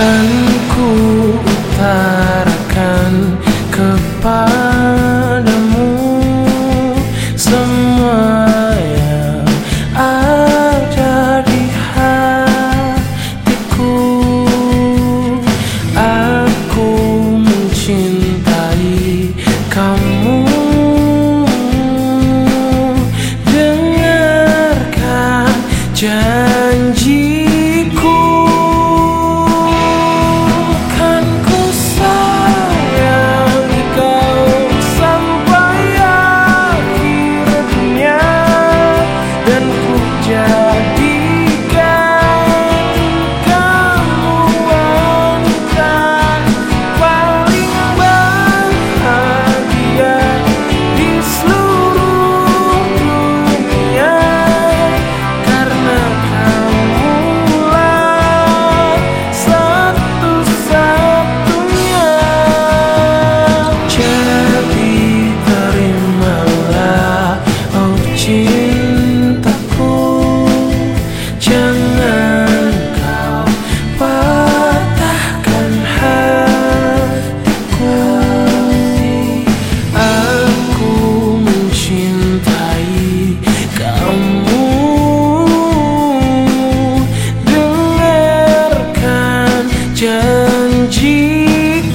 akan ku utarakan kepadamu semua yang ada di hatiku. Aku mencintai kamu. de